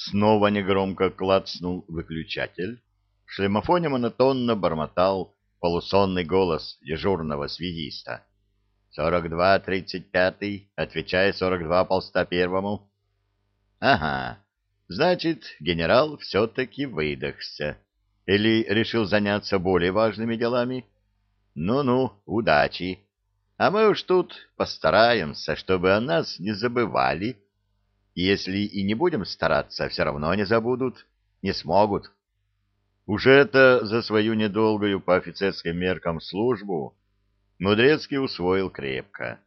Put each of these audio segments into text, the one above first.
Снова негромко клацнул выключатель. В шлемофоне монотонно бормотал полусонный голос дежурного связиста. «Сорок два тридцать пятый, отвечай сорок два полста первому». «Ага, значит, генерал все-таки выдохся. Или решил заняться более важными делами? Ну-ну, удачи. А мы уж тут постараемся, чтобы о нас не забывали» если и не будем стараться, все равно не забудут, не смогут. Уже это за свою недолгую по офицерским меркам службу Мудрецкий усвоил крепко.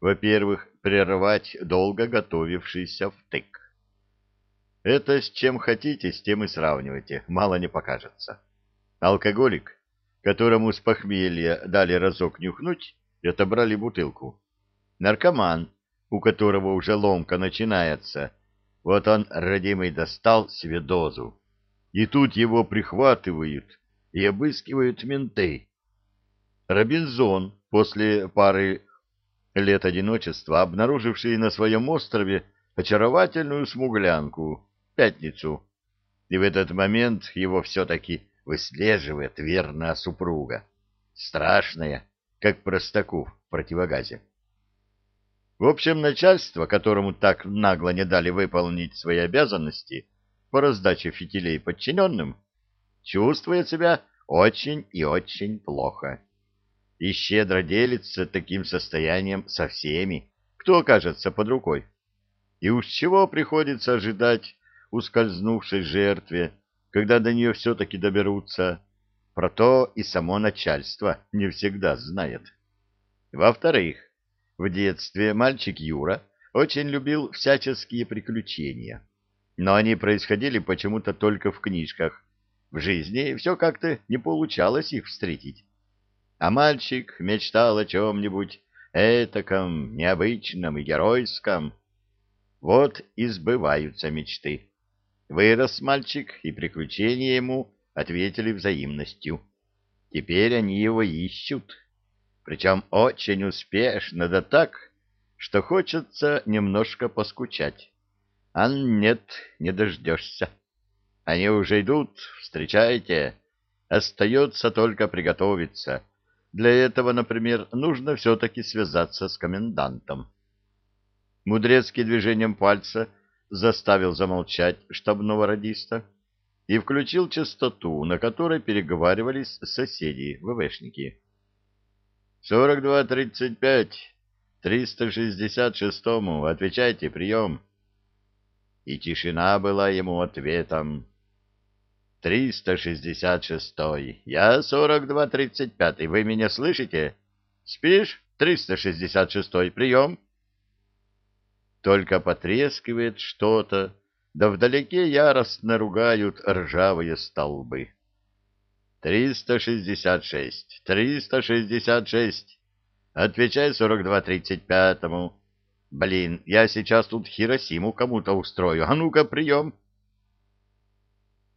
Во-первых, прервать долго готовившийся втык. Это с чем хотите, с тем и сравнивайте, мало не покажется. Алкоголик, которому с похмелья дали разок нюхнуть и отобрали бутылку. Наркоман, у которого уже ломка начинается. Вот он, родимый, достал себе дозу. И тут его прихватывают и обыскивают менты. Робинзон, после пары лет одиночества, обнаруживший на своем острове очаровательную смуглянку, пятницу, и в этот момент его все-таки выслеживает верная супруга, страшная, как простаку в противогазе. В общем, начальство, которому так нагло не дали выполнить свои обязанности по раздаче фитилей подчиненным, чувствует себя очень и очень плохо. И щедро делится таким состоянием со всеми, кто окажется под рукой. И уж чего приходится ожидать ускользнувшей жертве, когда до нее все-таки доберутся, про то и само начальство не всегда знает. Во-вторых, в детстве мальчик Юра очень любил всяческие приключения, но они происходили почему-то только в книжках. В жизни все как-то не получалось их встретить. А мальчик мечтал о чем-нибудь этаком, необычном и геройском. Вот и сбываются мечты. Вырос мальчик, и приключения ему ответили взаимностью. Теперь они его ищут причем очень успешно, да так, что хочется немножко поскучать. А нет, не дождешься. Они уже идут, встречайте. Остается только приготовиться. Для этого, например, нужно все-таки связаться с комендантом. Мудрецкий движением пальца заставил замолчать штабного радиста и включил частоту, на которой переговаривались соседи, ВВшники. Сорок два тридцать пять. Триста шестьдесят шестому. Отвечайте, прием. И тишина была ему ответом. Триста шестьдесят шестой. Я сорок два тридцать пятый. Вы меня слышите? Спишь? Триста шестьдесят шестой. Прием. Только потрескивает что-то, да вдалеке яростно ругают ржавые столбы. Триста шестьдесят шесть. Триста шестьдесят шесть. Отвечай сорок два тридцать пятому. Блин, я сейчас тут Хиросиму кому-то устрою. А ну-ка, прием.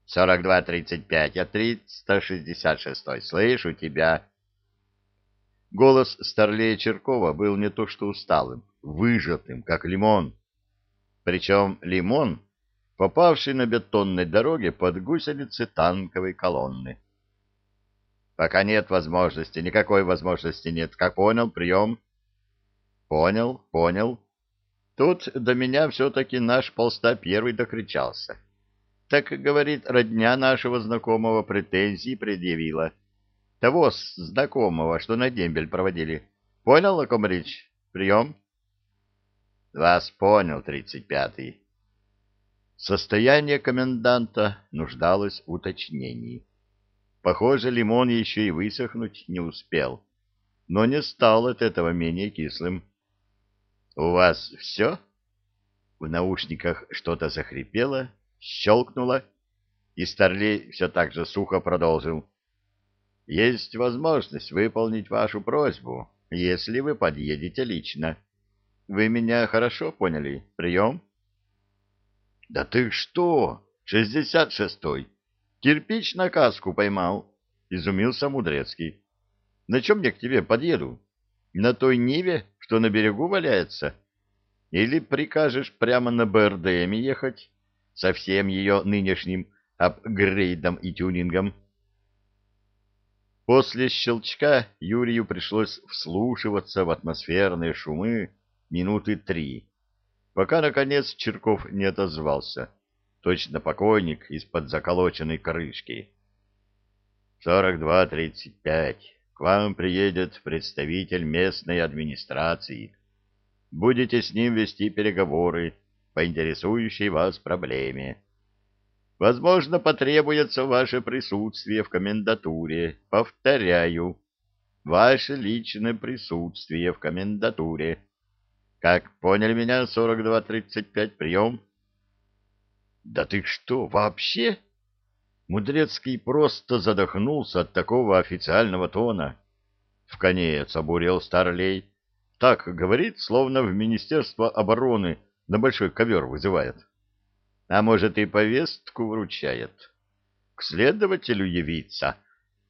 Сорок два тридцать пять, а триста шестьдесят шестой. Слышу тебя. Голос Старлея Черкова был не то что усталым, выжатым, как лимон. Причем лимон, попавший на бетонной дороге под гусеницы танковой колонны. Пока нет возможности, никакой возможности нет. Как понял, прием? Понял, понял. Тут до меня все-таки наш полста первый докричался. Так, говорит, родня нашего знакомого претензии предъявила. Того знакомого, что на дембель проводили. Понял, о? Прием? Вас понял, тридцать пятый. Состояние коменданта нуждалось в уточнении. Похоже, лимон еще и высохнуть не успел, но не стал от этого менее кислым. — У вас все? В наушниках что-то захрипело, щелкнуло, и Старлей все так же сухо продолжил. — Есть возможность выполнить вашу просьбу, если вы подъедете лично. Вы меня хорошо поняли? Прием? — Да ты что? Шестьдесят шестой. Кирпич на каску поймал, — изумился Мудрецкий. — На чем я к тебе подъеду? На той Ниве, что на берегу валяется? Или прикажешь прямо на БРДМе ехать? со всем ее нынешним апгрейдом и тюнингом. После щелчка Юрию пришлось вслушиваться в атмосферные шумы минуты три, пока, наконец, Черков не отозвался, точно покойник из-под заколоченной крышки. «Сорок два тридцать пять. К вам приедет представитель местной администрации. Будете с ним вести переговоры по интересующей вас проблеме. Возможно, потребуется ваше присутствие в комендатуре. Повторяю, ваше личное присутствие в комендатуре. Как поняли меня, 42-35, прием? Да ты что, вообще? Мудрецкий просто задохнулся от такого официального тона. В конец обурел Старлей. Так говорит, словно в Министерство обороны на большой ковер вызывает а может и повестку вручает. К следователю явиться,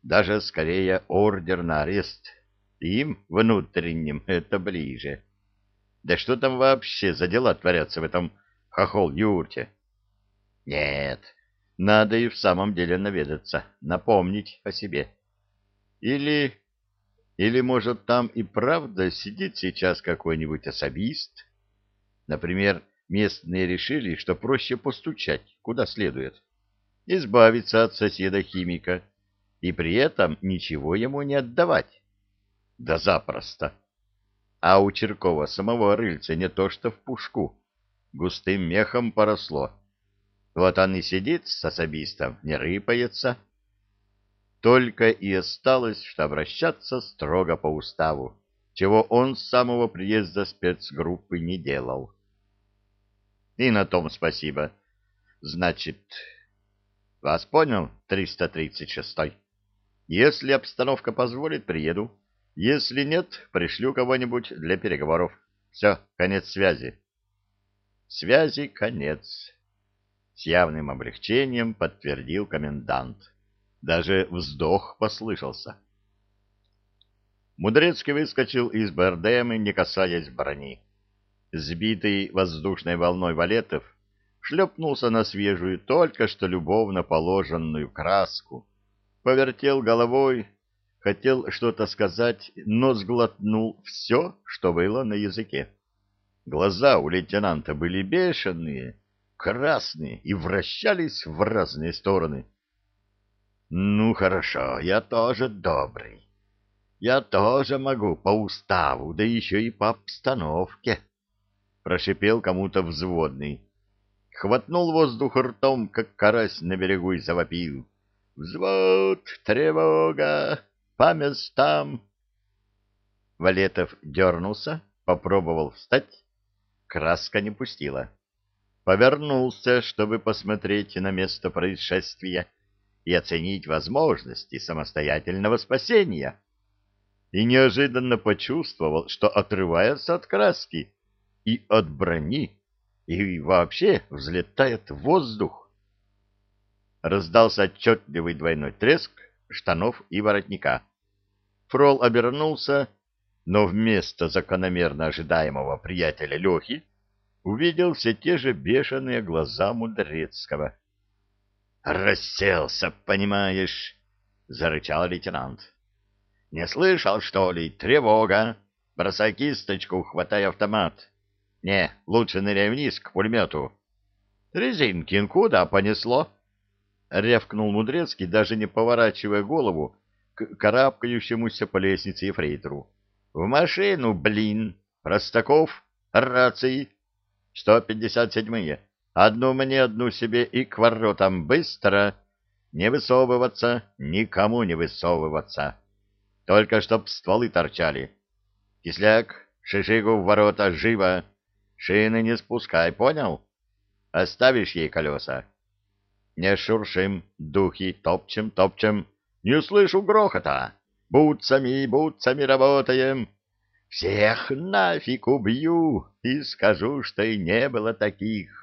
даже скорее ордер на арест. Им, внутренним, это ближе. Да что там вообще за дела творятся в этом хохол-юрте? Нет, надо и в самом деле наведаться, напомнить о себе. Или... Или, может, там и правда сидит сейчас какой-нибудь особист? Например, местные решили, что проще постучать куда следует, избавиться от соседа-химика и при этом ничего ему не отдавать. Да запросто. А у Черкова самого рыльца не то что в пушку, густым мехом поросло. Вот он и сидит с особистом, не рыпается. Только и осталось, что обращаться строго по уставу, чего он с самого приезда спецгруппы не делал. И на том спасибо. Значит, вас понял, 336-й? Если обстановка позволит, приеду. Если нет, пришлю кого-нибудь для переговоров. Все, конец связи. Связи конец. С явным облегчением подтвердил комендант. Даже вздох послышался. Мудрецкий выскочил из БРДМ, не касаясь брони сбитый воздушной волной валетов, шлепнулся на свежую, только что любовно положенную краску, повертел головой, хотел что-то сказать, но сглотнул все, что было на языке. Глаза у лейтенанта были бешеные, красные и вращались в разные стороны. «Ну, хорошо, я тоже добрый. Я тоже могу по уставу, да еще и по обстановке». — прошипел кому-то взводный. Хватнул воздух ртом, как карась на берегу, и завопил. «Взвод! Тревога! По местам!» Валетов дернулся, попробовал встать. Краска не пустила. Повернулся, чтобы посмотреть на место происшествия и оценить возможности самостоятельного спасения. И неожиданно почувствовал, что отрывается от краски и от брони, и вообще взлетает в воздух. Раздался отчетливый двойной треск штанов и воротника. Фрол обернулся, но вместо закономерно ожидаемого приятеля Лехи увидел все те же бешеные глаза Мудрецкого. «Расселся, понимаешь!» — зарычал лейтенант. «Не слышал, что ли? Тревога! Бросай кисточку, хватай автомат!» Не, лучше ныряй вниз к пулемету. Резинкин куда понесло? Рявкнул Мудрецкий, даже не поворачивая голову к карабкающемуся по лестнице ефрейтору. В машину, блин! Простаков, рации. Сто пятьдесят седьмые. Одну мне, одну себе и к воротам быстро. Не высовываться, никому не высовываться. Только чтоб стволы торчали. Кисляк, шишигу в ворота, живо! Шины не спускай, понял? Оставишь ей колеса. Не шуршим, духи, топчем, топчем. Не слышу грохота. Бутсами, бутсами работаем. Всех нафиг убью и скажу, что и не было таких.